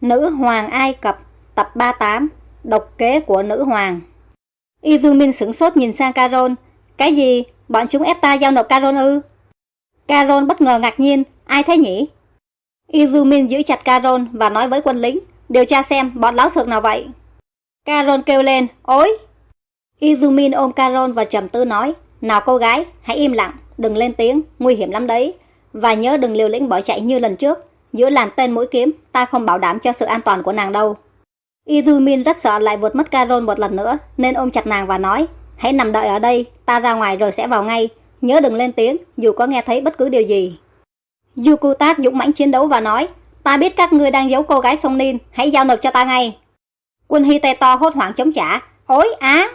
Nữ hoàng Ai Cập Tập 38 Độc kế của nữ hoàng. Izumin sửng sốt nhìn sang Carol Cái gì? Bọn chúng ép ta giao nộp Caron ư? Carol bất ngờ ngạc nhiên. Ai thế nhỉ? Izumin giữ chặt Carol và nói với quân lính. Điều tra xem bọn láo sược nào vậy. Carol kêu lên. Ôi! Izumin ôm Carol và trầm tư nói. Nào cô gái, hãy im lặng. Đừng lên tiếng, nguy hiểm lắm đấy. Và nhớ đừng liều lĩnh bỏ chạy như lần trước. Giữa làn tên mũi kiếm, ta không bảo đảm cho sự an toàn của nàng đâu. Izumin rất sợ lại vượt mất Carol một lần nữa, nên ôm chặt nàng và nói, hãy nằm đợi ở đây, ta ra ngoài rồi sẽ vào ngay, nhớ đừng lên tiếng, dù có nghe thấy bất cứ điều gì. Yukutat dũng mãnh chiến đấu và nói, ta biết các ngươi đang giấu cô gái sông Nin, hãy giao nộp cho ta ngay. Quân Hiteto hốt hoảng chống trả, ối á.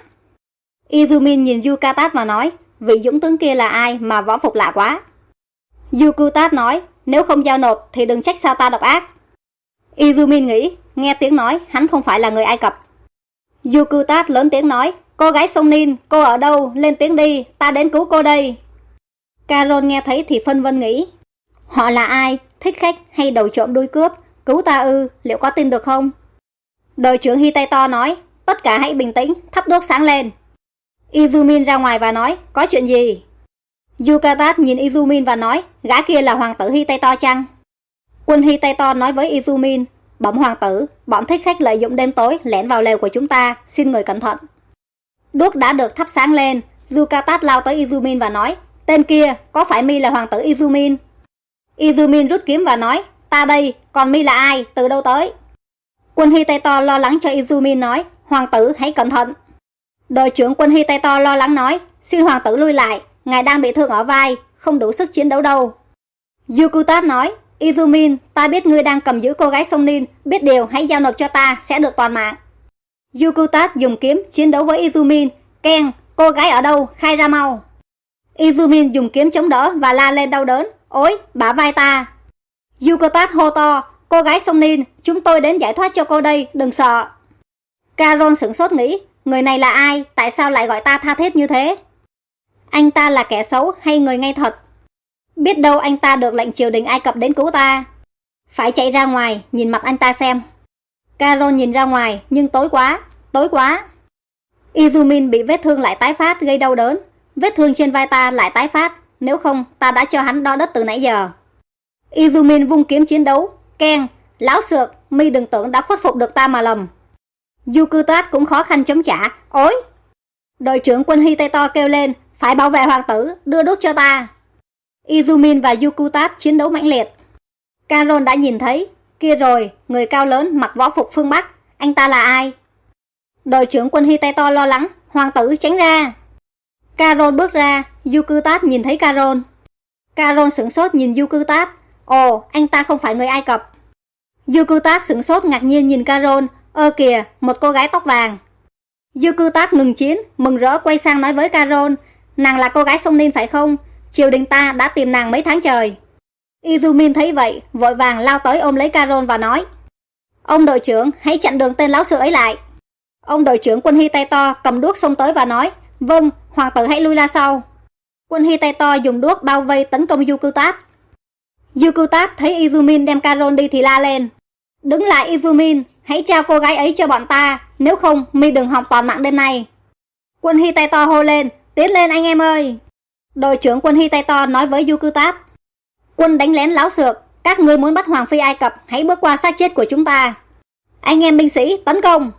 Izumin nhìn Yukatat và nói, vị dũng tướng kia là ai mà võ phục lạ quá. Yukutat nói, nếu không giao nộp thì đừng trách sao ta độc ác. Izumin nghĩ, nghe tiếng nói hắn không phải là người Ai Cập. Yukutat lớn tiếng nói, cô gái sông Nin, cô ở đâu, lên tiếng đi, ta đến cứu cô đây. Carol nghe thấy thì phân vân nghĩ, họ là ai, thích khách hay đầu trộm đuôi cướp, cứu ta ư, liệu có tin được không? Đội trưởng Hitaito nói, tất cả hãy bình tĩnh, thắp đuốc sáng lên. Izumin ra ngoài và nói, có chuyện gì? Yukatat nhìn Izumin và nói, gã kia là hoàng tử Hitaito chăng? Quân Hitaito nói với Izumin, bẩm hoàng tử, bọn thích khách lợi dụng đêm tối lẻn vào lều của chúng ta, xin người cẩn thận. Đuốc đã được thắp sáng lên, Yukatat lao tới Izumin và nói, tên kia, có phải mi là hoàng tử Izumin? Izumin rút kiếm và nói, ta đây, còn mi là ai, từ đâu tới? Quân Hitaito lo lắng cho Izumin nói, hoàng tử hãy cẩn thận. Đội trưởng quân Hitaito lo lắng nói, xin hoàng tử lui lại, ngài đang bị thương ở vai, không đủ sức chiến đấu đâu. Yukutat nói, Izumin, ta biết ngươi đang cầm giữ cô gái sông Nin, biết điều hãy giao nộp cho ta, sẽ được toàn mạng. Yukutat dùng kiếm chiến đấu với Izumin, Ken, cô gái ở đâu, khai ra mau. Izumin dùng kiếm chống đỡ và la lên đau đớn, ôi, bả vai ta. Yukutat hô to, cô gái sông Nin, chúng tôi đến giải thoát cho cô đây, đừng sợ. Caron sửng sốt nghĩ, người này là ai, tại sao lại gọi ta tha thiết như thế? Anh ta là kẻ xấu hay người ngay thật? Biết đâu anh ta được lệnh triều đình Ai Cập đến cứu ta. Phải chạy ra ngoài, nhìn mặt anh ta xem. Caron nhìn ra ngoài, nhưng tối quá, tối quá. Izumin bị vết thương lại tái phát gây đau đớn. Vết thương trên vai ta lại tái phát, nếu không ta đã cho hắn đo đất từ nãy giờ. Izumin vung kiếm chiến đấu, keng, lão sược, mi đừng tưởng đã khuất phục được ta mà lầm. Yukutat cũng khó khăn chống trả, ối. Đội trưởng quân Hiteto kêu lên, phải bảo vệ hoàng tử, đưa đốt cho ta. Izumin và Yukutat chiến đấu mãnh liệt. Caron đã nhìn thấy, kia rồi, người cao lớn mặc võ phục phương Bắc, anh ta là ai? Đội trưởng quân Hiteto lo lắng, hoàng tử tránh ra. Caron bước ra, Yukutat nhìn thấy Caron. Caron sửng sốt nhìn Yukutat, ồ, anh ta không phải người Ai Cập. Yukutat sửng sốt ngạc nhiên nhìn Caron, ơ kìa, một cô gái tóc vàng. Yukutat ngừng chiến, mừng rỡ quay sang nói với Caron, Nàng là cô gái sông Ninh phải không? Triều đình ta đã tìm nàng mấy tháng trời. Izumin thấy vậy, vội vàng lao tới ôm lấy Carol và nói. Ông đội trưởng, hãy chặn đường tên lão sư ấy lại. Ông đội trưởng quân Hy tay to cầm đuốc xông tới và nói. Vâng, hoàng tử hãy lui ra sau. Quân Hy tay to dùng đuốc bao vây tấn công Yukutat. Yukutat thấy Izumin đem Carol đi thì la lên. Đứng lại Izumin, hãy trao cô gái ấy cho bọn ta, nếu không mi đừng hòng toàn mạng đêm nay. Quân Hy tay to hô lên, Tiến lên anh em ơi! Đội trưởng quân Hitaito nói với Yukutat. Quân đánh lén láo xược, các ngươi muốn bắt Hoàng Phi Ai Cập, hãy bước qua xác chết của chúng ta. Anh em binh sĩ, tấn công!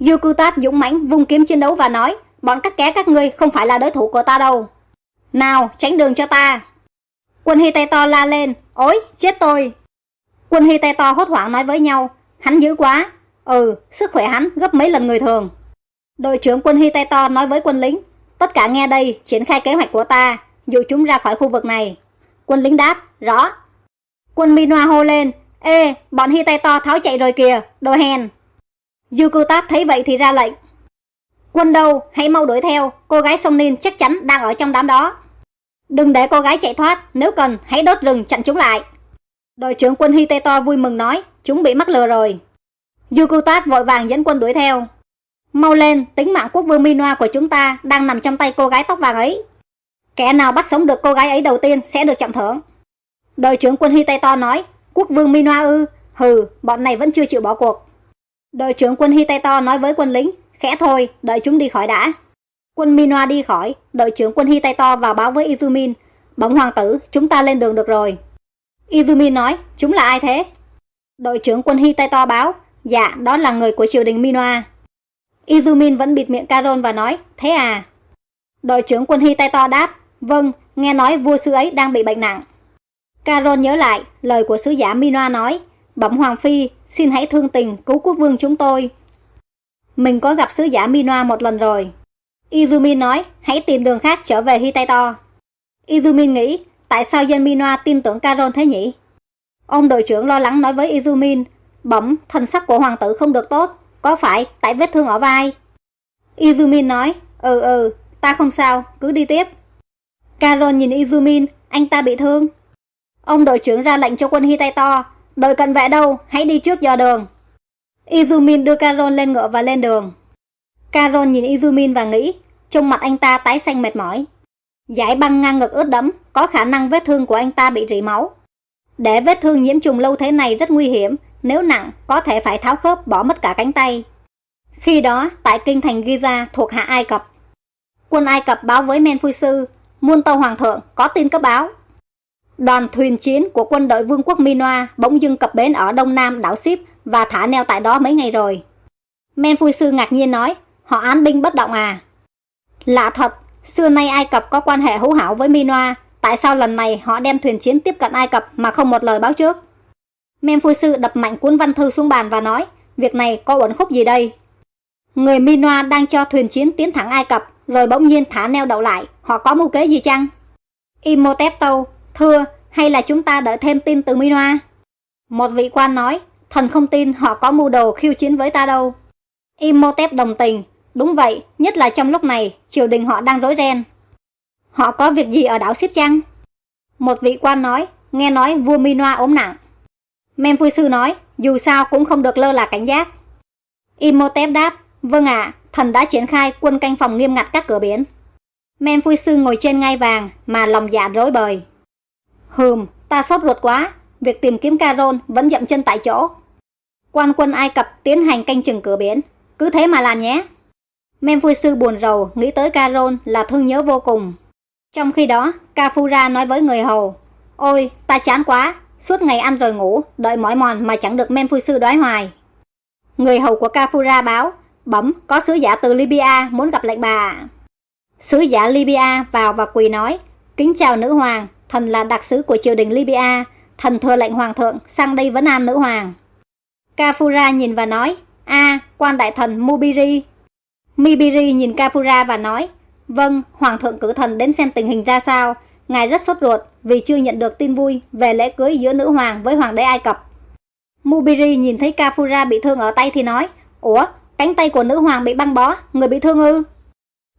Yukutat dũng mãnh vung kiếm chiến đấu và nói, bọn các ké các ngươi không phải là đối thủ của ta đâu. Nào, tránh đường cho ta! Quân Hitaito la lên, ôi, chết tôi! Quân Hitaito hốt hoảng nói với nhau, hắn dữ quá. Ừ, sức khỏe hắn gấp mấy lần người thường. Đội trưởng quân Hitaito nói với quân lính, Tất cả nghe đây, triển khai kế hoạch của ta, dụ chúng ra khỏi khu vực này. Quân lính đáp, rõ. Quân Minoa hô lên, Ê, bọn Hy tay to tháo chạy rồi kìa, đồ hèn. Yukutat thấy vậy thì ra lệnh. Quân đâu, hãy mau đuổi theo, cô gái sông Nin chắc chắn đang ở trong đám đó. Đừng để cô gái chạy thoát, nếu cần hãy đốt rừng chặn chúng lại. Đội trưởng quân Hy to vui mừng nói, chúng bị mắc lừa rồi. Yukutat vội vàng dẫn quân đuổi theo. Mau lên, tính mạng quốc vương Minoa của chúng ta đang nằm trong tay cô gái tóc vàng ấy. Kẻ nào bắt sống được cô gái ấy đầu tiên sẽ được trọng thưởng. Đội trưởng quân hi tây to nói, quốc vương Minoa ư, Hừ, bọn này vẫn chưa chịu bỏ cuộc. Đội trưởng quân hi tây to nói với quân lính, khẽ thôi, đợi chúng đi khỏi đã. Quân Minoa đi khỏi, đội trưởng quân hi tây to vào báo với Izumin. Bóng hoàng tử, chúng ta lên đường được rồi. Izumin nói, chúng là ai thế? Đội trưởng quân hi tây to báo, dạ, đó là người của triều đình Minoa. Izumin vẫn bịt miệng Caron và nói, thế à? Đội trưởng quân Hitaito đáp, vâng, nghe nói vua sư ấy đang bị bệnh nặng. Caron nhớ lại, lời của sứ giả Minoa nói, bẩm hoàng phi, xin hãy thương tình cứu quốc vương chúng tôi. Mình có gặp sứ giả Minoa một lần rồi. Izumi nói, hãy tìm đường khác trở về Hitaito. Izumi nghĩ, tại sao dân Minoa tin tưởng Caron thế nhỉ? Ông đội trưởng lo lắng nói với Izumin, bẩm, thần sắc của hoàng tử không được tốt, có phải tại vết thương ở vai? Izumin nói, ừ ừ, ta không sao, cứ đi tiếp. Carol nhìn Izumin, anh ta bị thương. Ông đội trưởng ra lệnh cho quân Hitaito, đội cận vệ đâu, hãy đi trước dò đường. Izumin đưa Carol lên ngựa và lên đường. Carol nhìn Izumin và nghĩ, trong mặt anh ta tái xanh mệt mỏi. Giải băng ngang ngực ướt đẫm, có khả năng vết thương của anh ta bị rỉ máu. Để vết thương nhiễm trùng lâu thế này rất nguy hiểm, nếu nặng có thể phải tháo khớp bỏ mất cả cánh tay. Khi đó, tại kinh thành Giza thuộc hạ Ai Cập, quân Ai Cập báo với Men Phui Sư, muôn tàu hoàng thượng có tin cấp báo. Đoàn thuyền chiến của quân đội vương quốc Minoa bỗng dưng cập bến ở đông nam đảo Sip và thả neo tại đó mấy ngày rồi. Men Phui Sư ngạc nhiên nói, họ án binh bất động à? Lạ thật, xưa nay Ai Cập có quan hệ hữu hảo với Minoa, tại sao lần này họ đem thuyền chiến tiếp cận Ai Cập mà không một lời báo trước? Mem Phui Sư đập mạnh cuốn văn thư xuống bàn và nói, việc này có uẩn khúc gì đây? Người Minoa đang cho thuyền chiến tiến thẳng Ai Cập, rồi bỗng nhiên thả neo đậu lại, họ có mưu kế gì chăng? Imhotep tâu, thưa, hay là chúng ta đợi thêm tin từ Minoa? Một vị quan nói, thần không tin họ có mưu đồ khiêu chiến với ta đâu. Imhotep đồng tình, đúng vậy, nhất là trong lúc này, triều đình họ đang rối ren. Họ có việc gì ở đảo Xếp chăng? Một vị quan nói, nghe nói vua Minoa ốm nặng. Men vui Sư nói, dù sao cũng không được lơ là cảnh giác. Imhotep đáp, vâng ạ, thần đã triển khai quân canh phòng nghiêm ngặt các cửa biển. Men vui Sư ngồi trên ngai vàng mà lòng dạ rối bời. Hừm, ta sốt ruột quá, việc tìm kiếm Caron vẫn dậm chân tại chỗ. Quan quân Ai Cập tiến hành canh chừng cửa biển, cứ thế mà làm nhé. Men vui Sư buồn rầu nghĩ tới Caron là thương nhớ vô cùng. Trong khi đó, Kafura nói với người hầu, Ôi, ta chán quá, suốt ngày ăn rồi ngủ, đợi mỏi mòn mà chẳng được men phu sư đói hoài. Người hầu của Kafura báo, bấm có sứ giả từ Libya muốn gặp lệnh bà. Sứ giả Libya vào và quỳ nói, kính chào nữ hoàng, thần là đặc sứ của triều đình Libya, thần thừa lệnh hoàng thượng sang đây vấn an nữ hoàng. Kafura nhìn và nói, a quan đại thần Mubiri. Mibiri nhìn Kafura và nói, vâng, hoàng thượng cử thần đến xem tình hình ra sao, ngài rất sốt ruột vì chưa nhận được tin vui về lễ cưới giữa nữ hoàng với hoàng đế Ai Cập. Mubiri nhìn thấy Kafura bị thương ở tay thì nói, Ủa, cánh tay của nữ hoàng bị băng bó, người bị thương ư?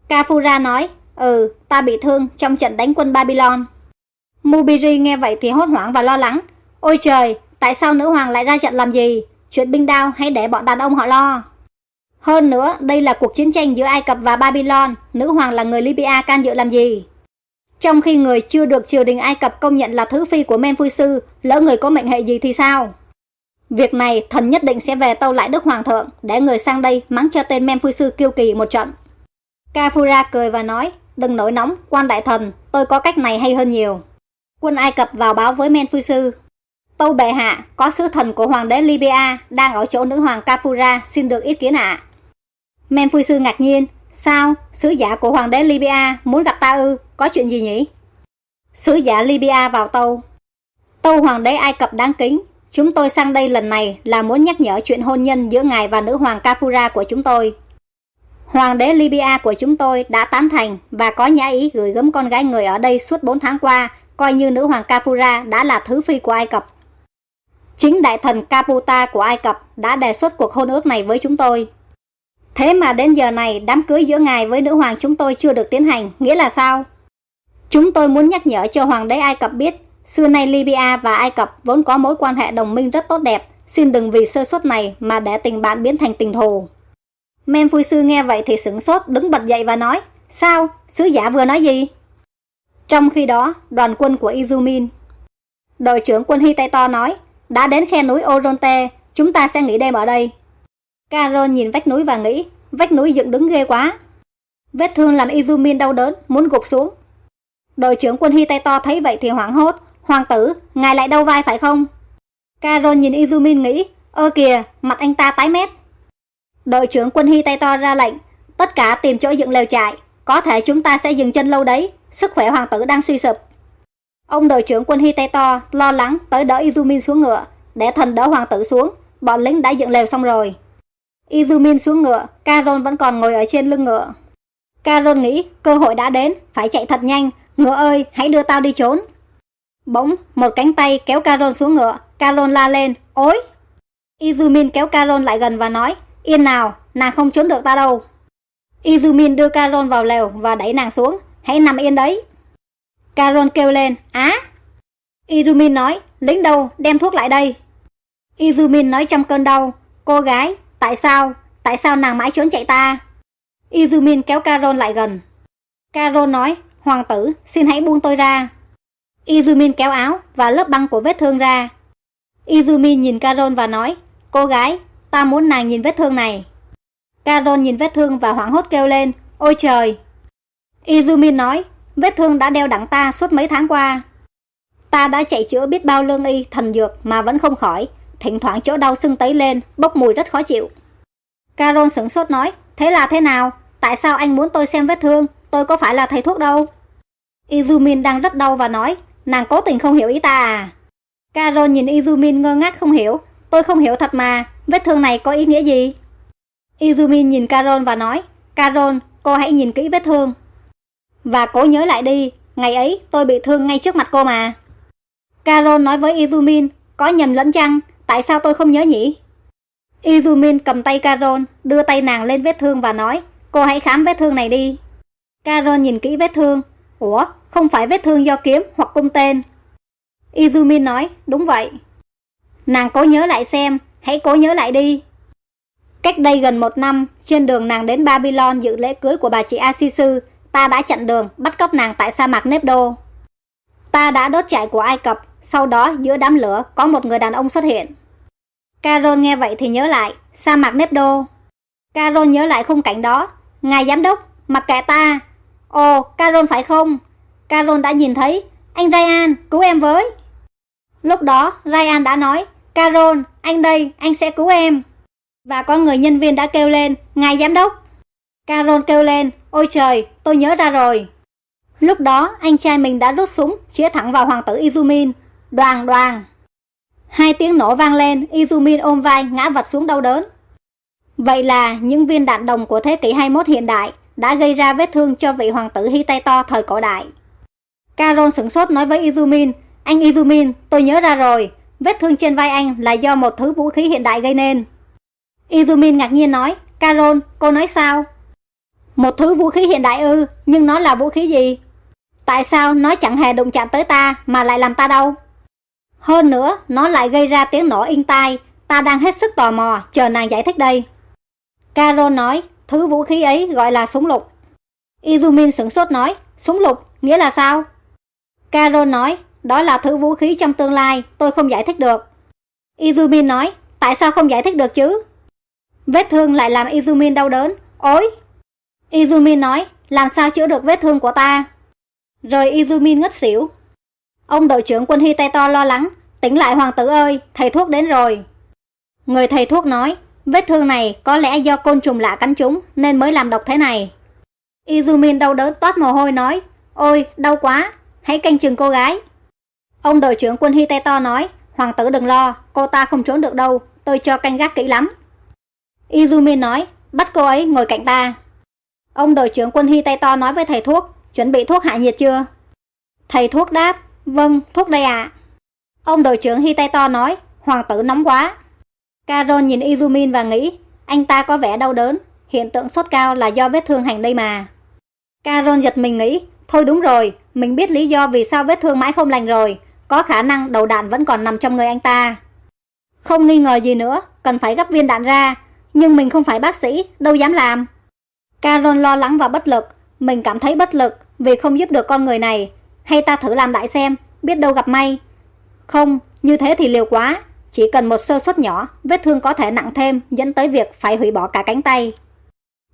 Kafura nói, Ừ, ta bị thương trong trận đánh quân Babylon. Mubiri nghe vậy thì hốt hoảng và lo lắng. Ôi trời, tại sao nữ hoàng lại ra trận làm gì? Chuyện binh đao hãy để bọn đàn ông họ lo. Hơn nữa, đây là cuộc chiến tranh giữa Ai Cập và Babylon, nữ hoàng là người Libya can dự làm gì? Trong khi người chưa được triều đình Ai Cập công nhận là thứ phi của Men Sư, lỡ người có mệnh hệ gì thì sao? Việc này thần nhất định sẽ về tâu lại Đức Hoàng thượng để người sang đây mắng cho tên Men Sư kiêu kỳ một trận. Kafura cười và nói, đừng nổi nóng, quan đại thần, tôi có cách này hay hơn nhiều. Quân Ai Cập vào báo với Men Sư. Tâu bệ hạ, có sứ thần của hoàng đế Libya đang ở chỗ nữ hoàng Kafura xin được ý kiến ạ. Men Sư ngạc nhiên, sao, sứ giả của hoàng đế Libya muốn gặp ta ư? Có chuyện gì nhỉ? Sứ giả Libya vào tâu. Tâu hoàng đế Ai Cập đáng kính. Chúng tôi sang đây lần này là muốn nhắc nhở chuyện hôn nhân giữa ngài và nữ hoàng Kafura của chúng tôi. Hoàng đế Libya của chúng tôi đã tán thành và có nhã ý gửi gấm con gái người ở đây suốt 4 tháng qua, coi như nữ hoàng Kafura đã là thứ phi của Ai Cập. Chính đại thần Caputa của Ai Cập đã đề xuất cuộc hôn ước này với chúng tôi. Thế mà đến giờ này đám cưới giữa ngài với nữ hoàng chúng tôi chưa được tiến hành, nghĩa là sao? Chúng tôi muốn nhắc nhở cho Hoàng đế Ai Cập biết, xưa nay Libya và Ai Cập vốn có mối quan hệ đồng minh rất tốt đẹp, xin đừng vì sơ suất này mà để tình bạn biến thành tình thù. Men Phui Sư nghe vậy thì sửng sốt đứng bật dậy và nói, sao, sứ giả vừa nói gì? Trong khi đó, đoàn quân của Izumin, đội trưởng quân Hitaito nói, đã đến khe núi Oronte, chúng ta sẽ nghỉ đêm ở đây. Carol nhìn vách núi và nghĩ, vách núi dựng đứng ghê quá. Vết thương làm Izumin đau đớn, muốn gục xuống. Đội trưởng quân Hiteto thấy vậy thì hoảng hốt, Hoàng tử, ngài lại đau vai phải không? Carol nhìn Izumin nghĩ, ơ kìa, mặt anh ta tái mét. Đội trưởng quân Hiteto ra lệnh, tất cả tìm chỗ dựng lều trại, có thể chúng ta sẽ dừng chân lâu đấy, sức khỏe hoàng tử đang suy sụp. Ông đội trưởng quân Hiteto lo lắng tới đỡ Izumin xuống ngựa, để thần đỡ hoàng tử xuống, bọn lính đã dựng lều xong rồi. Izumin xuống ngựa, Caron vẫn còn ngồi ở trên lưng ngựa. Caron nghĩ cơ hội đã đến, phải chạy thật nhanh, ngựa ơi, hãy đưa tao đi trốn. Bỗng, một cánh tay kéo Caron xuống ngựa, Caron la lên, ối. Izumin kéo Caron lại gần và nói, yên nào, nàng không trốn được ta đâu. Izumin đưa Caron vào lều và đẩy nàng xuống, hãy nằm yên đấy. Caron kêu lên, á. Izumin nói, lính đâu, đem thuốc lại đây. Izumin nói trong cơn đau, cô gái, tại sao, tại sao nàng mãi trốn chạy ta? Izumin kéo Carol lại gần. Carol nói, hoàng tử, xin hãy buông tôi ra. Izumin kéo áo và lớp băng của vết thương ra. Izumin nhìn Carol và nói, cô gái, ta muốn nàng nhìn vết thương này. Carol nhìn vết thương và hoảng hốt kêu lên, ôi trời. Izumin nói, vết thương đã đeo đẳng ta suốt mấy tháng qua. Ta đã chạy chữa biết bao lương y, thần dược mà vẫn không khỏi, thỉnh thoảng chỗ đau sưng tấy lên, bốc mùi rất khó chịu. Carol sửng sốt nói, thế là thế nào? Tại sao anh muốn tôi xem vết thương? Tôi có phải là thầy thuốc đâu. Izumin đang rất đau và nói, nàng cố tình không hiểu ý ta à? Carol nhìn Izumin ngơ ngác không hiểu, tôi không hiểu thật mà, vết thương này có ý nghĩa gì? Izumin nhìn Carol và nói, Carol, cô hãy nhìn kỹ vết thương. Và cố nhớ lại đi, ngày ấy tôi bị thương ngay trước mặt cô mà. Carol nói với Izumin, có nhầm lẫn chăng, tại sao tôi không nhớ nhỉ? Izumin cầm tay Carol, đưa tay nàng lên vết thương và nói, cô hãy khám vết thương này đi. Carol nhìn kỹ vết thương, ủa, không phải vết thương do kiếm hoặc cung tên. Izumin nói, đúng vậy. Nàng cố nhớ lại xem, hãy cố nhớ lại đi. Cách đây gần một năm, trên đường nàng đến Babylon dự lễ cưới của bà chị Asisu, ta đã chặn đường, bắt cóc nàng tại sa mạc Nepdo. Ta đã đốt trại của Ai Cập, sau đó giữa đám lửa có một người đàn ông xuất hiện. Carol nghe vậy thì nhớ lại, sa mạc Nepdo. Carol nhớ lại khung cảnh đó. Ngài giám đốc, mặc kệ ta. Ồ, Carol phải không? Carol đã nhìn thấy. Anh Ryan, cứu em với. Lúc đó, Ryan đã nói, Carol, anh đây, anh sẽ cứu em. Và có người nhân viên đã kêu lên, ngài giám đốc. Carol kêu lên, ôi trời, tôi nhớ ra rồi. Lúc đó, anh trai mình đã rút súng, chĩa thẳng vào hoàng tử Izumin. Đoàn đoàn. Hai tiếng nổ vang lên, Izumin ôm vai ngã vật xuống đau đớn. Vậy là những viên đạn đồng của thế kỷ 21 hiện đại đã gây ra vết thương cho vị hoàng tử Hittito thời cổ đại. Carol sửng sốt nói với Izumin, anh Izumin, tôi nhớ ra rồi, vết thương trên vai anh là do một thứ vũ khí hiện đại gây nên. Izumin ngạc nhiên nói, Carol, cô nói sao? Một thứ vũ khí hiện đại ư, nhưng nó là vũ khí gì? Tại sao nó chẳng hề đụng chạm tới ta mà lại làm ta đau? Hơn nữa, nó lại gây ra tiếng nổ in tai, ta đang hết sức tò mò, chờ nàng giải thích đây. caro nói, thứ vũ khí ấy gọi là súng lục. Izumin sửng sốt nói, súng lục, nghĩa là sao? caro nói, đó là thứ vũ khí trong tương lai, tôi không giải thích được. Izumin nói, tại sao không giải thích được chứ? Vết thương lại làm Izumin đau đớn, ối. Izumin nói, làm sao chữa được vết thương của ta? Rồi Izumin ngất xỉu. Ông đội trưởng quân Hiteto lo lắng, tỉnh lại hoàng tử ơi, thầy thuốc đến rồi. Người thầy thuốc nói, vết thương này có lẽ do côn trùng lạ cắn chúng nên mới làm độc thế này. Izumin đau đớn toát mồ hôi nói, ôi, đau quá, hãy canh chừng cô gái. Ông đội trưởng quân Hiteto nói, hoàng tử đừng lo, cô ta không trốn được đâu, tôi cho canh gác kỹ lắm. Izumin nói, bắt cô ấy ngồi cạnh ta. Ông đội trưởng quân Hiteto nói với thầy thuốc, chuẩn bị thuốc hạ nhiệt chưa? Thầy thuốc đáp, vâng, thuốc đây ạ. Ông đội trưởng Hitaito nói, hoàng tử nóng quá. Carol nhìn Izumin và nghĩ, anh ta có vẻ đau đớn, hiện tượng sốt cao là do vết thương hành đây mà. Carol giật mình nghĩ, thôi đúng rồi, mình biết lý do vì sao vết thương mãi không lành rồi, có khả năng đầu đạn vẫn còn nằm trong người anh ta. Không nghi ngờ gì nữa, cần phải gấp viên đạn ra, nhưng mình không phải bác sĩ, đâu dám làm. Carol lo lắng và bất lực, mình cảm thấy bất lực vì không giúp được con người này. Hay ta thử làm lại xem, biết đâu gặp may. Không, như thế thì liều quá, chỉ cần một sơ suất nhỏ, vết thương có thể nặng thêm, dẫn tới việc phải hủy bỏ cả cánh tay.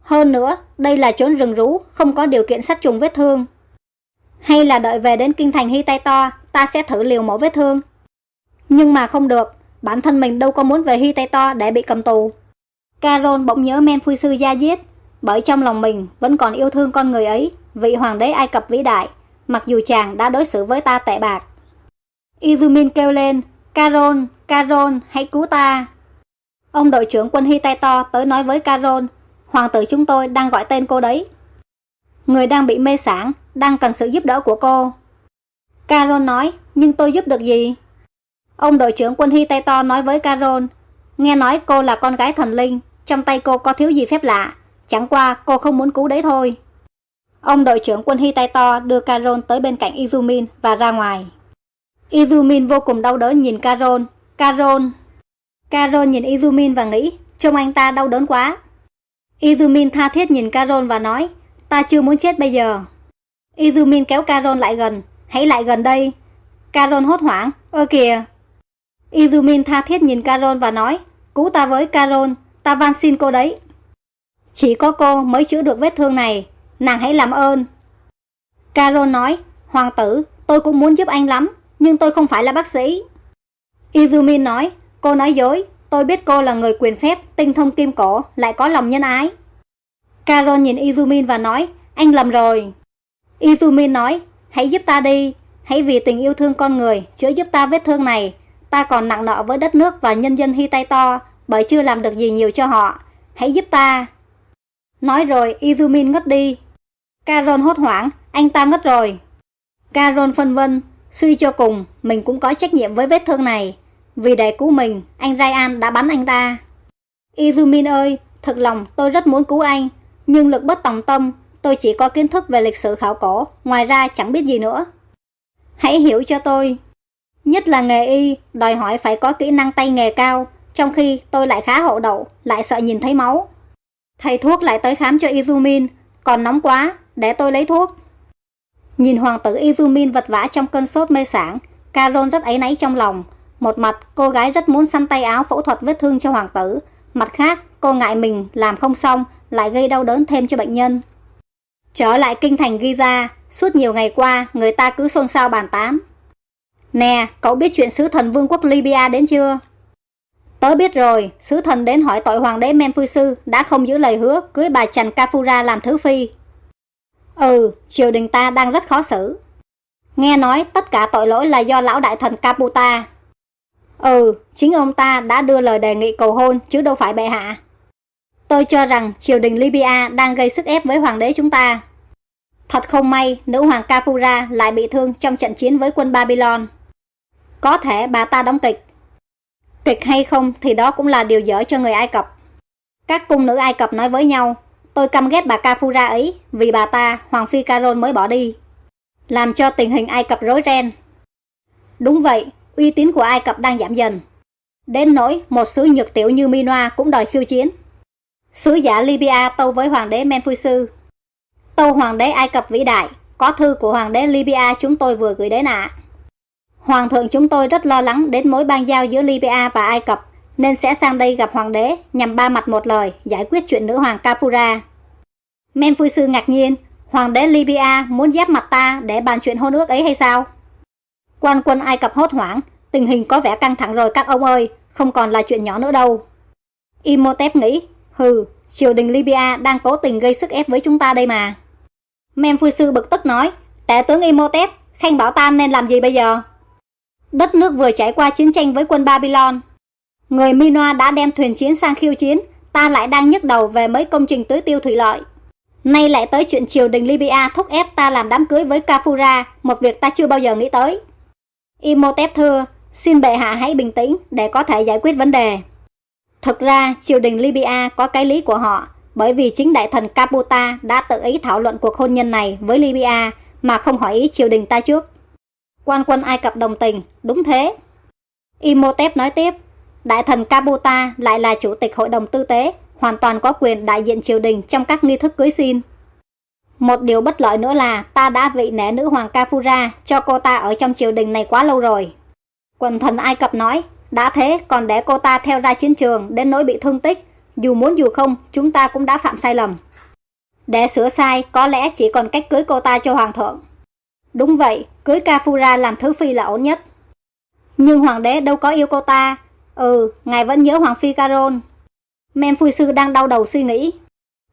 Hơn nữa, đây là chốn rừng rú, không có điều kiện sát trùng vết thương. Hay là đợi về đến kinh thành Hy Tay To, ta sẽ thử liều mổ vết thương. Nhưng mà không được, bản thân mình đâu có muốn về Hy Tay To để bị cầm tù. Carol bỗng nhớ men phu sư Gia Diết, bởi trong lòng mình vẫn còn yêu thương con người ấy, vị hoàng đế Ai Cập vĩ đại, mặc dù chàng đã đối xử với ta tệ bạc. Izumin kêu lên, Carol, Carol, hãy cứu ta. Ông đội trưởng quân Hy tay to tới nói với Carol, hoàng tử chúng tôi đang gọi tên cô đấy. Người đang bị mê sản, đang cần sự giúp đỡ của cô. Carol nói, nhưng tôi giúp được gì? Ông đội trưởng quân Hy tay to nói với Carol, nghe nói cô là con gái thần linh, trong tay cô có thiếu gì phép lạ, chẳng qua cô không muốn cứu đấy thôi. Ông đội trưởng quân Hy tay to đưa Carol tới bên cạnh Izumin và ra ngoài. Izumin vô cùng đau đớn nhìn Carol. Carol. Carol nhìn Izumin và nghĩ, trông anh ta đau đớn quá. Izumin tha thiết nhìn Carol và nói, ta chưa muốn chết bây giờ. Izumin kéo Carol lại gần, hãy lại gần đây. Carol hốt hoảng, ơ kìa. Izumin tha thiết nhìn Carol và nói, cứu ta với Carol, ta van xin cô đấy. Chỉ có cô mới chữa được vết thương này, nàng hãy làm ơn. Carol nói, hoàng tử, tôi cũng muốn giúp anh lắm, nhưng tôi không phải là bác sĩ. Izumin nói, cô nói dối, tôi biết cô là người quyền phép, tinh thông kim cổ, lại có lòng nhân ái. Carol nhìn Izumin và nói, anh lầm rồi. Izumin nói, hãy giúp ta đi, hãy vì tình yêu thương con người, chữa giúp ta vết thương này. Ta còn nặng nợ với đất nước và nhân dân Hy tay to, bởi chưa làm được gì nhiều cho họ. Hãy giúp ta. Nói rồi, Izumin ngất đi caron hốt hoảng, anh ta ngất rồi. caron phân vân, Suy cho cùng, mình cũng có trách nhiệm với vết thương này. Vì để cứu mình, anh Ryan đã bắn anh ta. Izumin ơi, thật lòng tôi rất muốn cứu anh, nhưng lực bất tòng tâm, tôi chỉ có kiến thức về lịch sử khảo cổ, ngoài ra chẳng biết gì nữa. Hãy hiểu cho tôi. Nhất là nghề y, đòi hỏi phải có kỹ năng tay nghề cao, trong khi tôi lại khá hậu đậu, lại sợ nhìn thấy máu. Thầy thuốc lại tới khám cho Izumin, còn nóng quá, để tôi lấy thuốc. Nhìn hoàng tử Izumin vật vã trong cơn sốt mê sản, Carol rất áy náy trong lòng. Một mặt, cô gái rất muốn săn tay áo phẫu thuật vết thương cho hoàng tử. Mặt khác, cô ngại mình làm không xong, lại gây đau đớn thêm cho bệnh nhân. Trở lại kinh thành Giza, suốt nhiều ngày qua, người ta cứ xôn xao bàn tán. Nè, cậu biết chuyện sứ thần vương quốc Libya đến chưa? Tớ biết rồi, sứ thần đến hỏi tội hoàng đế Memphisu đã không giữ lời hứa cưới bà Trần Kafura làm thứ phi. Ừ, triều đình ta đang rất khó xử. Nghe nói tất cả tội lỗi là do lão đại thần Caputa. Ừ, chính ông ta đã đưa lời đề nghị cầu hôn chứ đâu phải bệ hạ. Tôi cho rằng triều đình Libya đang gây sức ép với hoàng đế chúng ta. Thật không may, nữ hoàng Kafura lại bị thương trong trận chiến với quân Babylon. Có thể bà ta đóng kịch. Kịch hay không thì đó cũng là điều dở cho người Ai Cập. Các cung nữ Ai Cập nói với nhau, Tôi căm ghét bà Kafura ấy vì bà ta, Hoàng Phi Caron mới bỏ đi. Làm cho tình hình Ai Cập rối ren. Đúng vậy, uy tín của Ai Cập đang giảm dần. Đến nỗi một sứ nhược tiểu như Minoa cũng đòi khiêu chiến. Sứ giả Libya tâu với Hoàng đế Menfusu. Tâu Hoàng đế Ai Cập vĩ đại, có thư của Hoàng đế Libya chúng tôi vừa gửi đến ạ. Hoàng thượng chúng tôi rất lo lắng đến mối ban giao giữa Libya và Ai Cập nên sẽ sang đây gặp hoàng đế nhằm ba mặt một lời giải quyết chuyện nữ hoàng Kapura. Men Phu Sư ngạc nhiên, hoàng đế Libya muốn giáp mặt ta để bàn chuyện hôn ước ấy hay sao? Quan quân Ai Cập hốt hoảng, tình hình có vẻ căng thẳng rồi các ông ơi, không còn là chuyện nhỏ nữa đâu. Imhotep nghĩ, hừ, triều đình Libya đang cố tình gây sức ép với chúng ta đây mà. Men Phu Sư bực tức nói, tể tướng Imhotep, khanh bảo ta nên làm gì bây giờ? Đất nước vừa trải qua chiến tranh với quân Babylon, Người Minoa đã đem thuyền chiến sang khiêu chiến, ta lại đang nhức đầu về mấy công trình tưới tiêu thủy lợi. Nay lại tới chuyện triều đình Libya thúc ép ta làm đám cưới với Kafura, một việc ta chưa bao giờ nghĩ tới. Imhotep thưa, xin bệ hạ hãy bình tĩnh để có thể giải quyết vấn đề. Thực ra, triều đình Libya có cái lý của họ, bởi vì chính đại thần Caputa đã tự ý thảo luận cuộc hôn nhân này với Libya mà không hỏi ý triều đình ta trước. Quan quân Ai Cập đồng tình, đúng thế. Imhotep nói tiếp, Đại thần Kabuta lại là chủ tịch hội đồng tư tế, hoàn toàn có quyền đại diện triều đình trong các nghi thức cưới xin. Một điều bất lợi nữa là ta đã vị nể nữ hoàng Kafura cho cô ta ở trong triều đình này quá lâu rồi. Quần thần Ai Cập nói, Đã thế còn để cô ta theo ra chiến trường đến nỗi bị thương tích, dù muốn dù không, chúng ta cũng đã phạm sai lầm. Để sửa sai, có lẽ chỉ còn cách cưới cô ta cho hoàng thượng. Đúng vậy, cưới Kafura làm thứ phi là ổn nhất. Nhưng hoàng đế đâu có yêu cô ta. Ừ, ngài vẫn nhớ hoàng phi Caron. Men phu sư đang đau đầu suy nghĩ.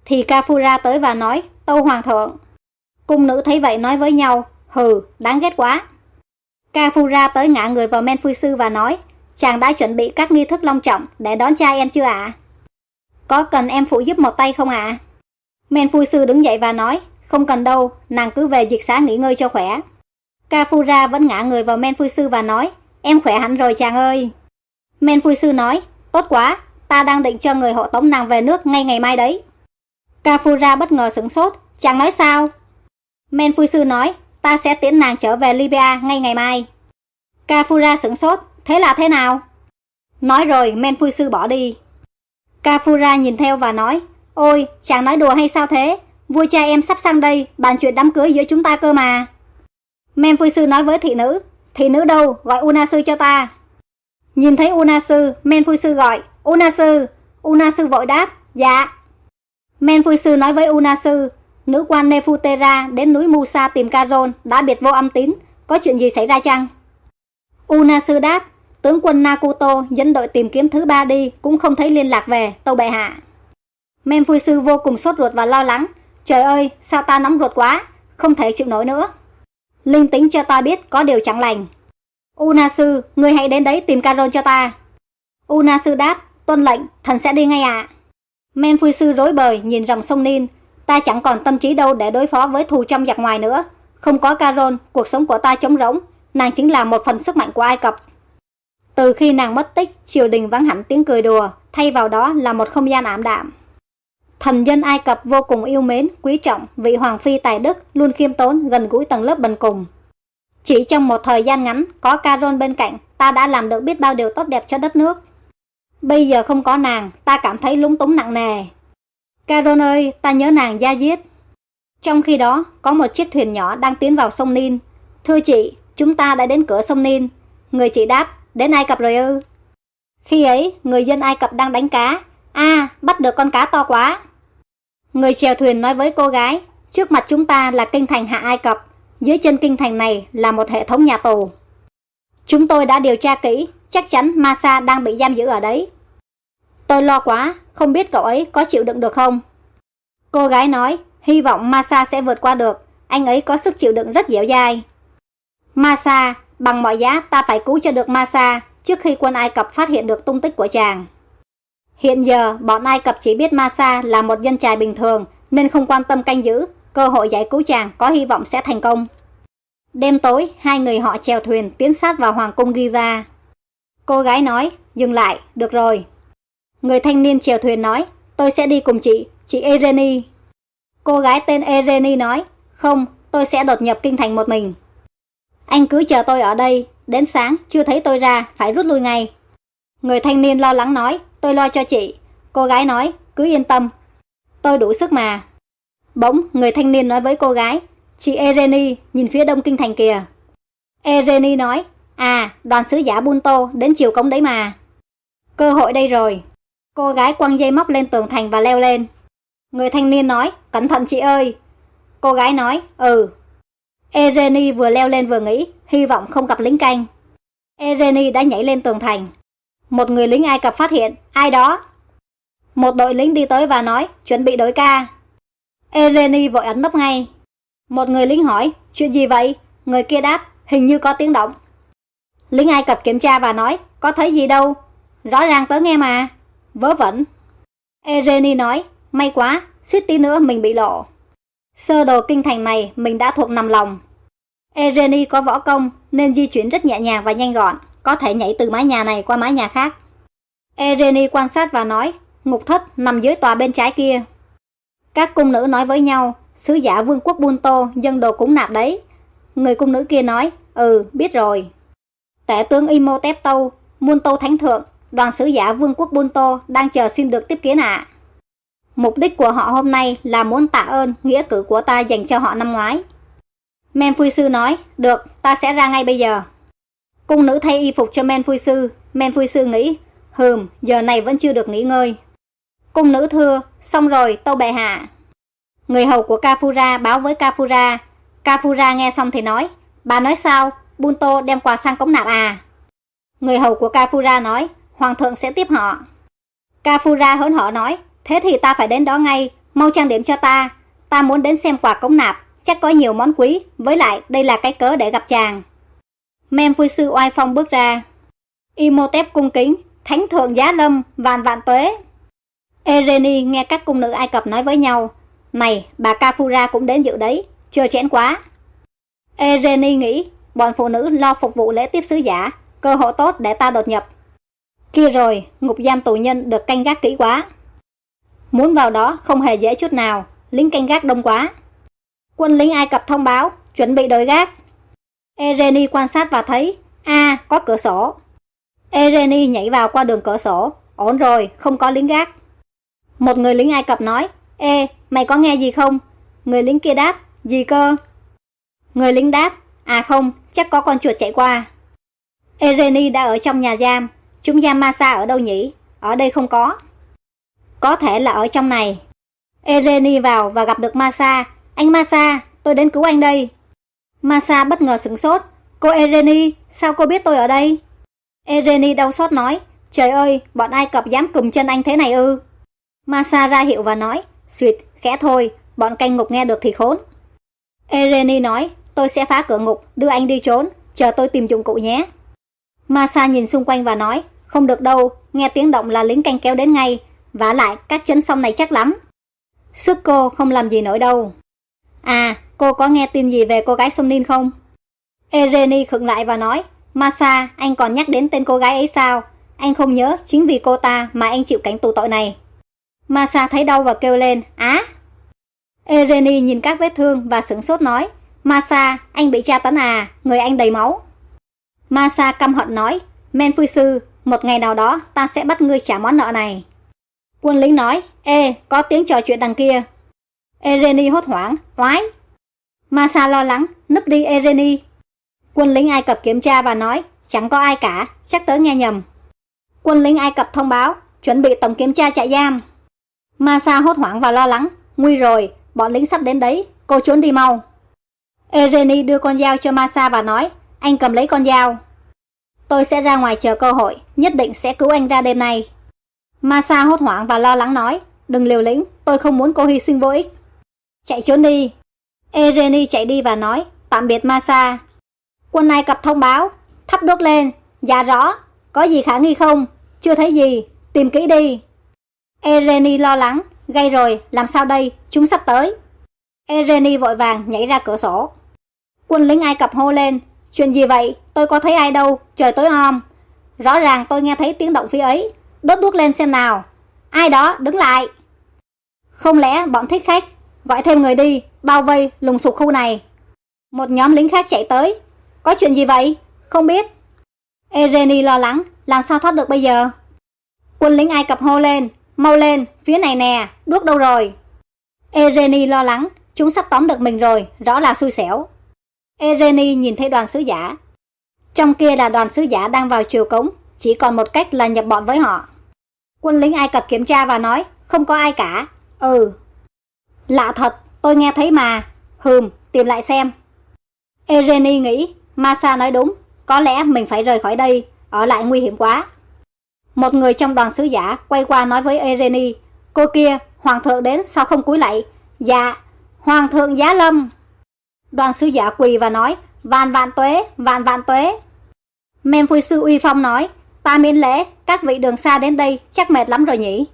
Thì Kafura tới và nói, tâu hoàng thượng. Cung nữ thấy vậy nói với nhau, hừ, đáng ghét quá. Kafura tới ngã người vào men phu sư và nói, chàng đã chuẩn bị các nghi thức long trọng để đón cha em chưa ạ? Có cần em phụ giúp một tay không ạ? Men phu sư đứng dậy và nói, không cần đâu, nàng cứ về dịch xá nghỉ ngơi cho khỏe. Kafura vẫn ngã người vào men phu sư và nói, em khỏe hẳn rồi chàng ơi. Men phu sư nói, tốt quá, ta đang định cho người hộ tống nàng về nước ngay ngày mai đấy. Kafura bất ngờ sửng sốt, chàng nói sao? Men phu sư nói, ta sẽ tiễn nàng trở về Libya ngay ngày mai. Kafura sửng sốt, thế là thế nào? Nói rồi, men phu sư bỏ đi. Kafura nhìn theo và nói, ôi, chàng nói đùa hay sao thế? Vua cha em sắp sang đây, bàn chuyện đám cưới giữa chúng ta cơ mà. Men phu sư nói với thị nữ, thị nữ đâu, gọi Una sư cho ta. Nhìn thấy Unasu, men phu sư gọi, Unasu, Unasu vội đáp, dạ. Men phu sư nói với Unasu, nữ quan Nefutera đến núi Musa tìm Caron đã biệt vô âm tín, có chuyện gì xảy ra chăng? Unasu đáp, tướng quân Nakuto dẫn đội tìm kiếm thứ ba đi cũng không thấy liên lạc về, tâu bệ hạ. Men phu sư vô cùng sốt ruột và lo lắng, trời ơi, sao ta nóng ruột quá, không thể chịu nổi nữa. Linh tính cho ta biết có điều chẳng lành. Una sư, người hãy đến đấy tìm Caron cho ta. Una sư đáp, tuân lệnh, thần sẽ đi ngay ạ. Men sư rối bời nhìn dòng sông Nin, ta chẳng còn tâm trí đâu để đối phó với thù trong giặc ngoài nữa. Không có Caron, cuộc sống của ta trống rỗng, nàng chính là một phần sức mạnh của Ai Cập. Từ khi nàng mất tích, triều đình vắng hẳn tiếng cười đùa, thay vào đó là một không gian ảm đạm. Thần dân Ai Cập vô cùng yêu mến, quý trọng vị hoàng phi tài đức, luôn khiêm tốn, gần gũi tầng lớp bần cùng. Chỉ trong một thời gian ngắn, có Caron bên cạnh, ta đã làm được biết bao điều tốt đẹp cho đất nước. Bây giờ không có nàng, ta cảm thấy lúng túng nặng nề. Caron ơi, ta nhớ nàng da diết. Trong khi đó, có một chiếc thuyền nhỏ đang tiến vào sông Nin. Thưa chị, chúng ta đã đến cửa sông Nin. Người chị đáp, đến Ai Cập rồi ư. Khi ấy, người dân Ai Cập đang đánh cá. a bắt được con cá to quá. Người chèo thuyền nói với cô gái, trước mặt chúng ta là kinh thành Hạ Ai Cập, dưới chân kinh thành này là một hệ thống nhà tù. Chúng tôi đã điều tra kỹ, chắc chắn Masa đang bị giam giữ ở đấy. Tôi lo quá, không biết cậu ấy có chịu đựng được không? Cô gái nói, hy vọng Masa sẽ vượt qua được, anh ấy có sức chịu đựng rất dẻo dai. Masa, bằng mọi giá ta phải cứu cho được Masa trước khi quân Ai Cập phát hiện được tung tích của chàng. Hiện giờ, bọn Ai Cập chỉ biết Masa là một dân trài bình thường nên không quan tâm canh giữ, cơ hội giải cứu chàng có hy vọng sẽ thành công. Đêm tối, hai người họ chèo thuyền tiến sát vào hoàng cung Giza. Cô gái nói, dừng lại, được rồi. Người thanh niên chèo thuyền nói, tôi sẽ đi cùng chị, chị Ereni. Cô gái tên Ereni nói, không, tôi sẽ đột nhập kinh thành một mình. Anh cứ chờ tôi ở đây, đến sáng chưa thấy tôi ra, phải rút lui ngay. Người thanh niên lo lắng nói, tôi lo cho chị. Cô gái nói, cứ yên tâm. Tôi đủ sức mà. Bỗng, người thanh niên nói với cô gái, chị Ereni nhìn phía đông kinh thành kìa. Ereni nói, à, đoàn sứ giả Bunto đến chiều cống đấy mà. Cơ hội đây rồi. Cô gái quăng dây móc lên tường thành và leo lên. Người thanh niên nói, cẩn thận chị ơi. Cô gái nói, ừ. Ereni vừa leo lên vừa nghĩ, hy vọng không gặp lính canh. Ereni đã nhảy lên tường thành. Một người lính Ai Cập phát hiện, ai đó? Một đội lính đi tới và nói, chuẩn bị đổi ca. Ereni vội ấn nấp ngay. Một người lính hỏi, chuyện gì vậy? Người kia đáp, hình như có tiếng động. Lính Ai Cập kiểm tra và nói, có thấy gì đâu. Rõ ràng tớ nghe mà. Vớ vẩn. Ereni nói, may quá, suýt tí nữa mình bị lộ. Sơ đồ kinh thành này mình đã thuộc nằm lòng. Ereni có võ công nên di chuyển rất nhẹ nhàng và nhanh gọn, có thể nhảy từ mái nhà này qua mái nhà khác. Ereni quan sát và nói, ngục thất nằm dưới tòa bên trái kia. Các cung nữ nói với nhau, sứ giả vương quốc Bunto dân đồ cúng nạp đấy. Người cung nữ kia nói, ừ, biết rồi. Tể tướng Imhotep Tâu, Munto Thánh Thượng, đoàn sứ giả vương quốc Bunto đang chờ xin được tiếp kiến ạ. Mục đích của họ hôm nay là muốn tạ ơn nghĩa cử của ta dành cho họ năm ngoái. Men Phui Sư nói, được, ta sẽ ra ngay bây giờ. Cung nữ thay y phục cho Men Phui Sư, Men Phui Sư nghĩ, hừm, giờ này vẫn chưa được nghỉ ngơi. Cung nữ thưa, xong rồi, tâu bệ hạ. Người hầu của Kafura báo với Kafura. Kafura nghe xong thì nói, bà nói sao, Bunto đem quà sang cống nạp à? Người hầu của Kafura nói, hoàng thượng sẽ tiếp họ. Kafura hớn hở nói, thế thì ta phải đến đó ngay, mau trang điểm cho ta. Ta muốn đến xem quà cống nạp, chắc có nhiều món quý, với lại đây là cái cớ để gặp chàng. Mem vui sư oai phong bước ra. Imhotep cung kính, thánh thượng giá lâm, vạn vạn tuế. Ereni nghe các cung nữ Ai Cập nói với nhau, này, bà Kafura cũng đến dự đấy, chưa chẽn quá. Ereni nghĩ, bọn phụ nữ lo phục vụ lễ tiếp sứ giả, cơ hội tốt để ta đột nhập. Kia rồi, ngục giam tù nhân được canh gác kỹ quá. Muốn vào đó không hề dễ chút nào, lính canh gác đông quá. Quân lính Ai Cập thông báo, chuẩn bị đổi gác. Ereni quan sát và thấy, a có cửa sổ. Ereni nhảy vào qua đường cửa sổ, ổn rồi, không có lính gác. Một người lính Ai Cập nói, ê, mày có nghe gì không? Người lính kia đáp, gì cơ? Người lính đáp, à không, chắc có con chuột chạy qua. Ereni đã ở trong nhà giam, chúng giam Masa ở đâu nhỉ? Ở đây không có. Có thể là ở trong này. Ereni vào và gặp được Masa. Anh Masa, tôi đến cứu anh đây. Masa bất ngờ sửng sốt. Cô Ereni, sao cô biết tôi ở đây? Ereni đau xót nói. Trời ơi, bọn Ai Cập dám cùm chân anh thế này ư? Masa ra hiệu và nói. suyệt, khẽ thôi, bọn canh ngục nghe được thì khốn. Ereni nói, tôi sẽ phá cửa ngục, đưa anh đi trốn, chờ tôi tìm dụng cụ nhé. Masa nhìn xung quanh và nói, không được đâu, nghe tiếng động là lính canh kéo đến ngay, và lại các chân sông này chắc lắm. Suốt cô không làm gì nổi đâu. À, cô có nghe tin gì về cô gái sông Nin không? Ereni khựng lại và nói, Masa, anh còn nhắc đến tên cô gái ấy sao? Anh không nhớ chính vì cô ta mà anh chịu cảnh tù tội này. Masa thấy đau và kêu lên, á. Ereni nhìn các vết thương và sửng sốt nói, Masa, anh bị tra tấn à, người anh đầy máu. Masa căm hận nói, Men Phu Sư, một ngày nào đó ta sẽ bắt ngươi trả món nợ này. Quân lính nói, ê, có tiếng trò chuyện đằng kia. Ereni hốt hoảng, oái. Masa lo lắng, núp đi Ereni. Quân lính Ai Cập kiểm tra và nói, chẳng có ai cả, chắc tớ nghe nhầm. Quân lính Ai Cập thông báo, chuẩn bị tổng kiểm tra trại giam. Masa hốt hoảng và lo lắng, nguy rồi, bọn lính sắp đến đấy, cô trốn đi mau. Ereni đưa con dao cho Masa và nói, anh cầm lấy con dao. Tôi sẽ ra ngoài chờ cơ hội, nhất định sẽ cứu anh ra đêm nay. Masa hốt hoảng và lo lắng nói, đừng liều lĩnh, tôi không muốn cô hy sinh vô ích. Chạy trốn đi. Ereni chạy đi và nói, tạm biệt Masa. Quân Ai Cập thông báo, thắp đốt lên, dạ rõ, có gì khả nghi không? Chưa thấy gì, tìm kỹ đi. Ereni lo lắng, gây rồi, làm sao đây, chúng sắp tới. Ereni vội vàng nhảy ra cửa sổ. Quân lính Ai Cập hô lên, chuyện gì vậy, tôi có thấy ai đâu, trời tối om. Rõ ràng tôi nghe thấy tiếng động phía ấy, đốt đuốc lên xem nào. Ai đó, đứng lại. Không lẽ bọn thích khách, gọi thêm người đi, bao vây, lùng sục khu này. Một nhóm lính khác chạy tới. Có chuyện gì vậy? Không biết. Ereni lo lắng, làm sao thoát được bây giờ? Quân lính Ai Cập hô lên, mau lên, phía này nè, đuốc đâu rồi? Ereni lo lắng, chúng sắp tóm được mình rồi, rõ là xui xẻo. Ereni nhìn thấy đoàn sứ giả. Trong kia là đoàn sứ giả đang vào triều cống, chỉ còn một cách là nhập bọn với họ. Quân lính Ai Cập kiểm tra và nói, không có ai cả. Ừ. Lạ thật, tôi nghe thấy mà. Hừm, tìm lại xem. Ereni nghĩ, Masa nói đúng, có lẽ mình phải rời khỏi đây, ở lại nguy hiểm quá. Một người trong đoàn sứ giả quay qua nói với Ereni, cô kia, hoàng thượng đến sao không cúi lạy? Dạ, hoàng thượng giá lâm. Đoàn sứ giả quỳ và nói, vạn vạn tuế, vạn vạn tuế. Mem phu sư uy phong nói, ta miễn lễ, các vị đường xa đến đây chắc mệt lắm rồi nhỉ.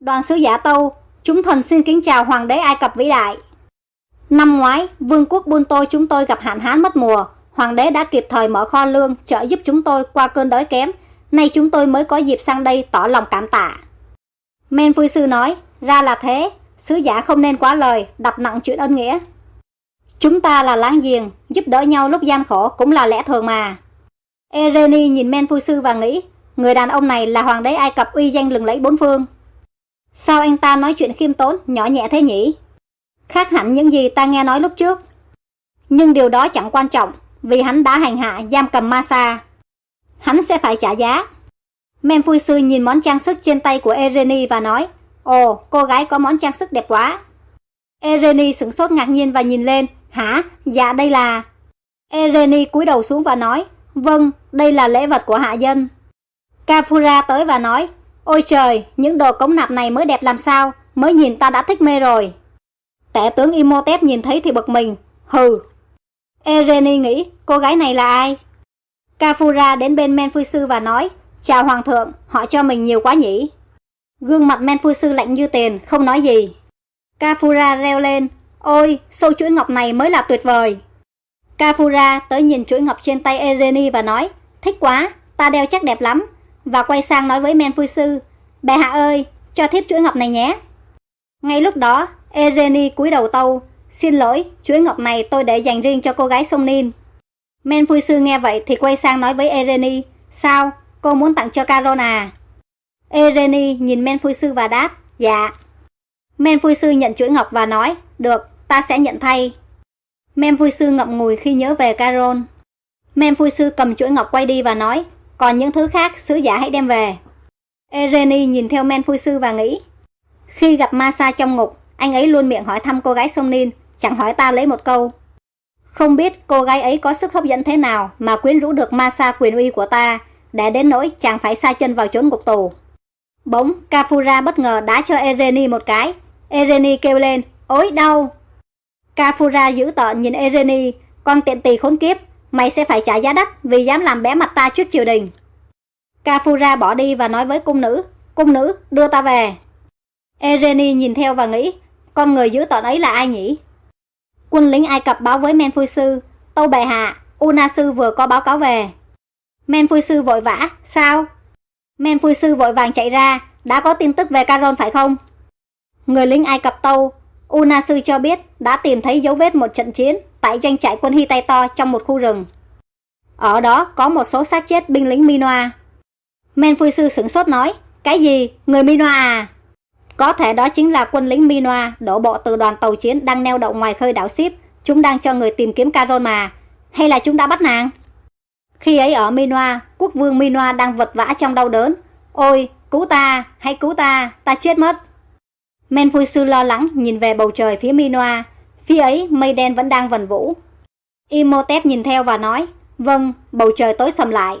Đoàn sứ giả Tâu, chúng thần xin kính chào hoàng đế Ai Cập vĩ đại. Năm ngoái, vương quốc buôn tôi chúng tôi gặp hạn hán mất mùa, hoàng đế đã kịp thời mở kho lương trợ giúp chúng tôi qua cơn đói kém, nay chúng tôi mới có dịp sang đây tỏ lòng cảm tạ. Men phu sư nói, ra là thế, sứ giả không nên quá lời, đặt nặng chuyện ân nghĩa. Chúng ta là láng giềng, giúp đỡ nhau lúc gian khổ cũng là lẽ thường mà. Ereni nhìn Men Phu Sư và nghĩ, người đàn ông này là hoàng đế Ai Cập uy danh lừng lẫy bốn phương. Sao anh ta nói chuyện khiêm tốn, nhỏ nhẹ thế nhỉ? Khác hẳn những gì ta nghe nói lúc trước. Nhưng điều đó chẳng quan trọng, vì hắn đã hành hạ giam cầm Masa. Hắn sẽ phải trả giá. Memphui sư nhìn món trang sức trên tay của Ereni và nói, Ồ, cô gái có món trang sức đẹp quá. Ereni sửng sốt ngạc nhiên và nhìn lên, hả, dạ đây là... Ereni cúi đầu xuống và nói, vâng, đây là lễ vật của hạ dân. Kafura tới và nói, ôi trời, những đồ cống nạp này mới đẹp làm sao, mới nhìn ta đã thích mê rồi. Tể tướng Imhotep nhìn thấy thì bực mình, hừ. Ereni nghĩ, cô gái này là ai? Kafura đến bên Men Phu Sư và nói, chào hoàng thượng, họ cho mình nhiều quá nhỉ. Gương mặt Men Phu Sư lạnh như tiền, không nói gì. Kafura reo lên, ôi, sâu chuỗi ngọc này mới là tuyệt vời. Kafura tới nhìn chuỗi ngọc trên tay Ereni và nói, thích quá, ta đeo chắc đẹp lắm. Và quay sang nói với Men Phu Sư, bệ hạ ơi, cho thiếp chuỗi ngọc này nhé. Ngay lúc đó, Ereni cúi đầu tâu, xin lỗi, chuỗi ngọc này tôi để dành riêng cho cô gái sông Nin. Men Phu Sư nghe vậy thì quay sang nói với Ereni, sao, cô muốn tặng cho Caron à? Ereni nhìn Men Phu Sư và đáp, dạ. Men Phu Sư nhận chuỗi ngọc và nói, được, ta sẽ nhận thay. Men Phu Sư ngậm ngùi khi nhớ về Caron. Men Phu Sư cầm chuỗi ngọc quay đi và nói, còn những thứ khác sứ giả hãy đem về. Ereni nhìn theo Men Phu Sư và nghĩ, khi gặp Masa trong ngục, anh ấy luôn miệng hỏi thăm cô gái sông Nin, chẳng hỏi ta lấy một câu. Không biết cô gái ấy có sức hấp dẫn thế nào mà quyến rũ được ma sa quyền uy của ta, để đến nỗi chàng phải sa chân vào chốn ngục tù. Bỗng, Kafura bất ngờ đá cho Ereni một cái. Ereni kêu lên, ối đau. Kafura giữ tợn nhìn Ereni, con tiện tỳ khốn kiếp, mày sẽ phải trả giá đắt vì dám làm bé mặt ta trước triều đình. Kafura bỏ đi và nói với cung nữ, cung nữ, đưa ta về. Ereni nhìn theo và nghĩ, con người giữ tợn ấy là ai nhỉ? Quân lính Ai Cập báo với men phu Sư, Tâu bệ hạ, Una Sư vừa có báo cáo về. men phu Sư vội vã, sao? men phu Sư vội vàng chạy ra, đã có tin tức về Caron phải không? Người lính Ai Cập Tâu, Una Sư cho biết đã tìm thấy dấu vết một trận chiến tại doanh trại quân Hy Tay To trong một khu rừng. Ở đó có một số xác chết binh lính Minoa. men phu Sư sửng sốt nói, cái gì, người Minoa à? Có thể đó chính là quân lính Minoa đổ bộ từ đoàn tàu chiến đang neo đậu ngoài khơi đảo Ship. Chúng đang cho người tìm kiếm Caron mà. Hay là chúng đã bắt nàng? Khi ấy ở Minoa, quốc vương Minoa đang vật vã trong đau đớn. Ôi, cứu ta, hãy cứu ta, ta chết mất. Men vui Sư lo lắng nhìn về bầu trời phía Minoa. Phía ấy mây đen vẫn đang vần vũ. Imhotep nhìn theo và nói, vâng, bầu trời tối sầm lại.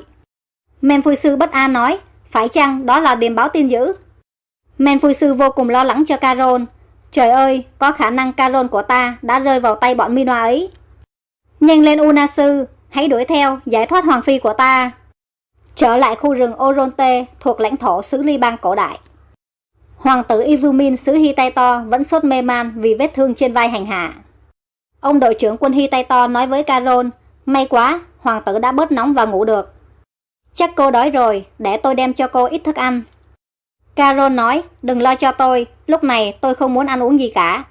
Men vui Sư bất an nói, phải chăng đó là điềm báo tin dữ? Men Phui Sư vô cùng lo lắng cho Carol. Trời ơi, có khả năng Carol của ta đã rơi vào tay bọn Minoa ấy. Nhanh lên Una Sư, hãy đuổi theo, giải thoát Hoàng Phi của ta. Trở lại khu rừng Oronte thuộc lãnh thổ xứ Liban cổ đại. Hoàng tử Izumin xứ Hittito vẫn sốt mê man vì vết thương trên vai hành hạ. Ông đội trưởng quân Hittito nói với Carol: may quá, hoàng tử đã bớt nóng và ngủ được. Chắc cô đói rồi, để tôi đem cho cô ít thức ăn. Carol nói, đừng lo cho tôi, lúc này tôi không muốn ăn uống gì cả.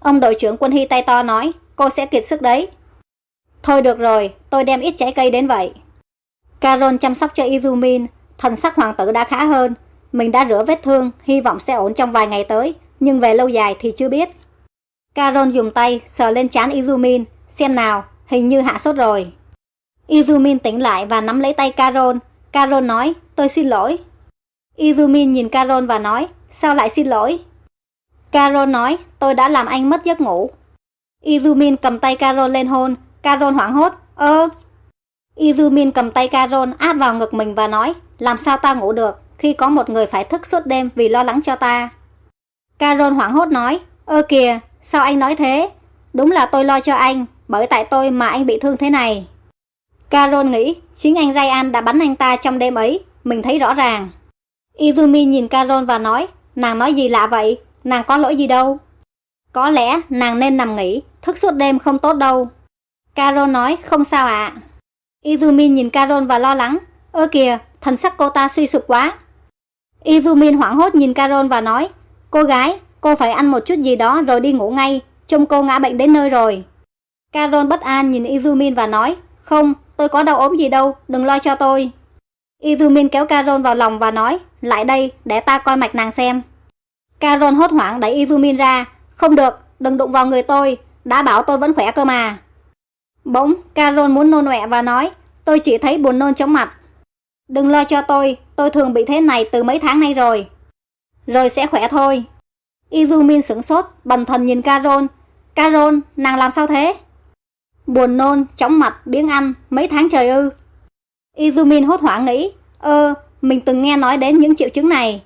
Ông đội trưởng quân Hy tay to nói, cô sẽ kiệt sức đấy. Thôi được rồi, tôi đem ít trái cây đến vậy. Carol chăm sóc cho Izumin, thần sắc hoàng tử đã khá hơn. Mình đã rửa vết thương, hy vọng sẽ ổn trong vài ngày tới, nhưng về lâu dài thì chưa biết. Carol dùng tay sờ lên trán Izumin, xem nào, hình như hạ sốt rồi. Izumin tỉnh lại và nắm lấy tay Carol. Carol nói, tôi xin lỗi. Izumin nhìn Carol và nói, sao lại xin lỗi? Carol nói, tôi đã làm anh mất giấc ngủ. Izumin cầm tay Carol lên hôn, Carol hoảng hốt, ơ. Izumin cầm tay Carol áp vào ngực mình và nói, làm sao ta ngủ được khi có một người phải thức suốt đêm vì lo lắng cho ta. Carol hoảng hốt nói, ơ kìa, sao anh nói thế? Đúng là tôi lo cho anh, bởi tại tôi mà anh bị thương thế này. Carol nghĩ, chính anh Ryan đã bắn anh ta trong đêm ấy, mình thấy rõ ràng. Izumi nhìn Carol và nói, nàng nói gì lạ vậy, nàng có lỗi gì đâu. Có lẽ nàng nên nằm nghỉ, thức suốt đêm không tốt đâu. Carol nói, không sao ạ. À. Izumi nhìn Carol và lo lắng, ơ kìa, thần sắc cô ta suy sụp quá. Izumin hoảng hốt nhìn Carol và nói, cô gái, cô phải ăn một chút gì đó rồi đi ngủ ngay, trông cô ngã bệnh đến nơi rồi. Carol bất an nhìn Izumin và nói, không, tôi có đau ốm gì đâu, đừng lo cho tôi. Izumin kéo Carol vào lòng và nói, lại đây, để ta coi mạch nàng xem. Carol hốt hoảng đẩy Izumin ra, không được, đừng đụng vào người tôi, đã bảo tôi vẫn khỏe cơ mà. Bỗng, Carol muốn nôn ọe và nói, tôi chỉ thấy buồn nôn chóng mặt. Đừng lo cho tôi, tôi thường bị thế này từ mấy tháng nay rồi. Rồi sẽ khỏe thôi. Izumin sửng sốt, bần thần nhìn Carol. Carol, nàng làm sao thế? Buồn nôn, chóng mặt, biếng ăn, mấy tháng trời ư. Izumin hốt hoảng nghĩ, ơ, mình từng nghe nói đến những triệu chứng này.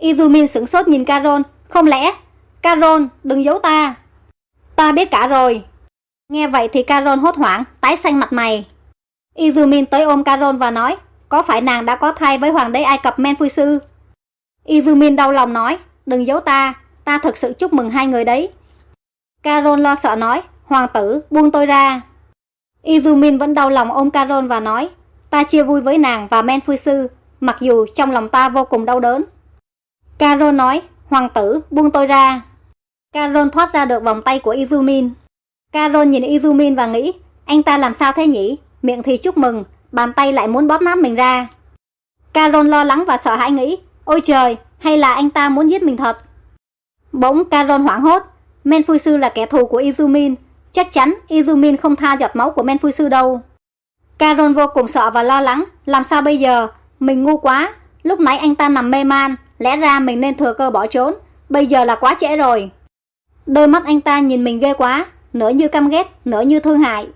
Izumin sửng sốt nhìn Carol, không lẽ? Carol, đừng giấu ta. Ta biết cả rồi. Nghe vậy thì Carol hốt hoảng, tái xanh mặt mày. Izumin tới ôm Carol và nói, có phải nàng đã có thai với hoàng đế Ai Cập Menphui Sư? Izumin đau lòng nói, đừng giấu ta, ta thực sự chúc mừng hai người đấy. Carol lo sợ nói, hoàng tử, buông tôi ra. Izumin vẫn đau lòng ôm Carol và nói, ta chia vui với nàng và Menphui Sư, mặc dù trong lòng ta vô cùng đau đớn. Carol nói, hoàng tử, buông tôi ra. Carol thoát ra được vòng tay của Izumin. Carol nhìn Izumin và nghĩ, anh ta làm sao thế nhỉ? Miệng thì chúc mừng, bàn tay lại muốn bóp nát mình ra. Carol lo lắng và sợ hãi nghĩ, ôi trời, hay là anh ta muốn giết mình thật? Bỗng Carol hoảng hốt, Menphui Sư là kẻ thù của Izumin, chắc chắn Izumin không tha giọt máu của Menphui Sư đâu. Carol vô cùng sợ và lo lắng, làm sao bây giờ? Mình ngu quá, lúc nãy anh ta nằm mê man, lẽ ra mình nên thừa cơ bỏ trốn, bây giờ là quá trễ rồi. Đôi mắt anh ta nhìn mình ghê quá, nửa như căm ghét, nửa như thương hại.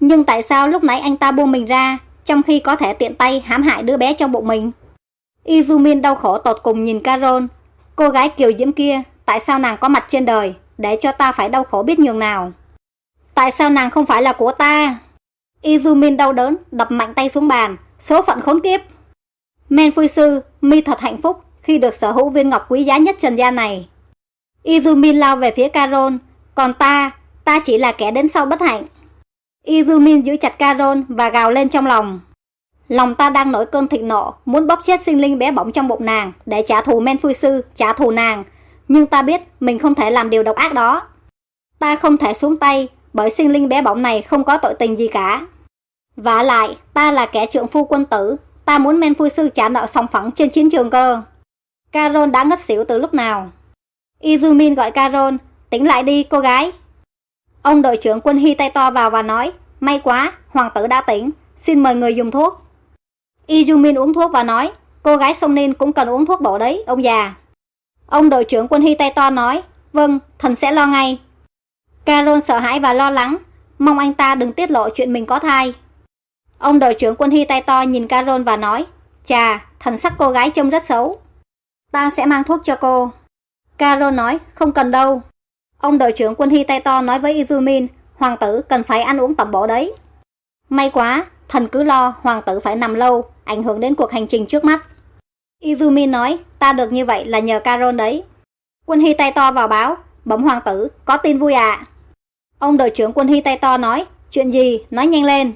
Nhưng tại sao lúc nãy anh ta buông mình ra, trong khi có thể tiện tay hãm hại đứa bé trong bụng mình? Izumin đau khổ tột cùng nhìn Carol. Cô gái kiều diễm kia, tại sao nàng có mặt trên đời, để cho ta phải đau khổ biết nhường nào? Tại sao nàng không phải là của ta? Izumin đau đớn, đập mạnh tay xuống bàn, số phận khốn kiếp. Men Phui Sư, mi thật hạnh phúc khi được sở hữu viên ngọc quý giá nhất trần gian này. Izumin lao về phía Carol, còn ta, ta chỉ là kẻ đến sau bất hạnh. Izumin giữ chặt Carol và gào lên trong lòng. Lòng ta đang nổi cơn thịnh nộ, muốn bóp chết sinh linh bé bỏng trong bụng nàng để trả thù men phui sư, trả thù nàng. Nhưng ta biết mình không thể làm điều độc ác đó. Ta không thể xuống tay bởi sinh linh bé bỏng này không có tội tình gì cả. Và lại, ta là kẻ trượng phu quân tử, ta muốn men phu sư trả nợ song phẳng trên chiến trường cơ. Carol đã ngất xỉu từ lúc nào. Izumin gọi Carol, tỉnh lại đi cô gái. Ông đội trưởng quân Hy tay to vào và nói, may quá, hoàng tử đã tỉnh, xin mời người dùng thuốc. Izumin uống thuốc và nói, cô gái sông Ninh cũng cần uống thuốc bổ đấy, ông già. Ông đội trưởng quân Hy tay to nói, vâng, thần sẽ lo ngay. Carol sợ hãi và lo lắng, mong anh ta đừng tiết lộ chuyện mình có thai. Ông đội trưởng quân Hy tay to nhìn Carol và nói, chà, thần sắc cô gái trông rất xấu. Ta sẽ mang thuốc cho cô. Carol nói, không cần đâu. Ông đội trưởng quân Hy tay to nói với Izumin, hoàng tử cần phải ăn uống tẩm bổ đấy. May quá, thần cứ lo hoàng tử phải nằm lâu, ảnh hưởng đến cuộc hành trình trước mắt. Izumin nói, ta được như vậy là nhờ Carol đấy. Quân Hy tay to vào báo, bấm hoàng tử, có tin vui à? Ông đội trưởng quân Hy tay to nói, chuyện gì, nói nhanh lên.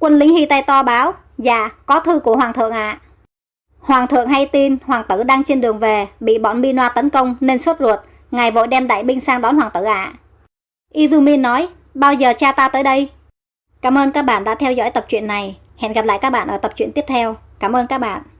Quân lính Hy tay to báo, dạ, có thư của hoàng thượng ạ. Hoàng thượng hay tin hoàng tử đang trên đường về, bị bọn Minoa tấn công nên sốt ruột, ngài vội đem đại binh sang đón hoàng tử ạ. Izumi nói, bao giờ cha ta tới đây? Cảm ơn các bạn đã theo dõi tập truyện này. Hẹn gặp lại các bạn ở tập truyện tiếp theo. Cảm ơn các bạn.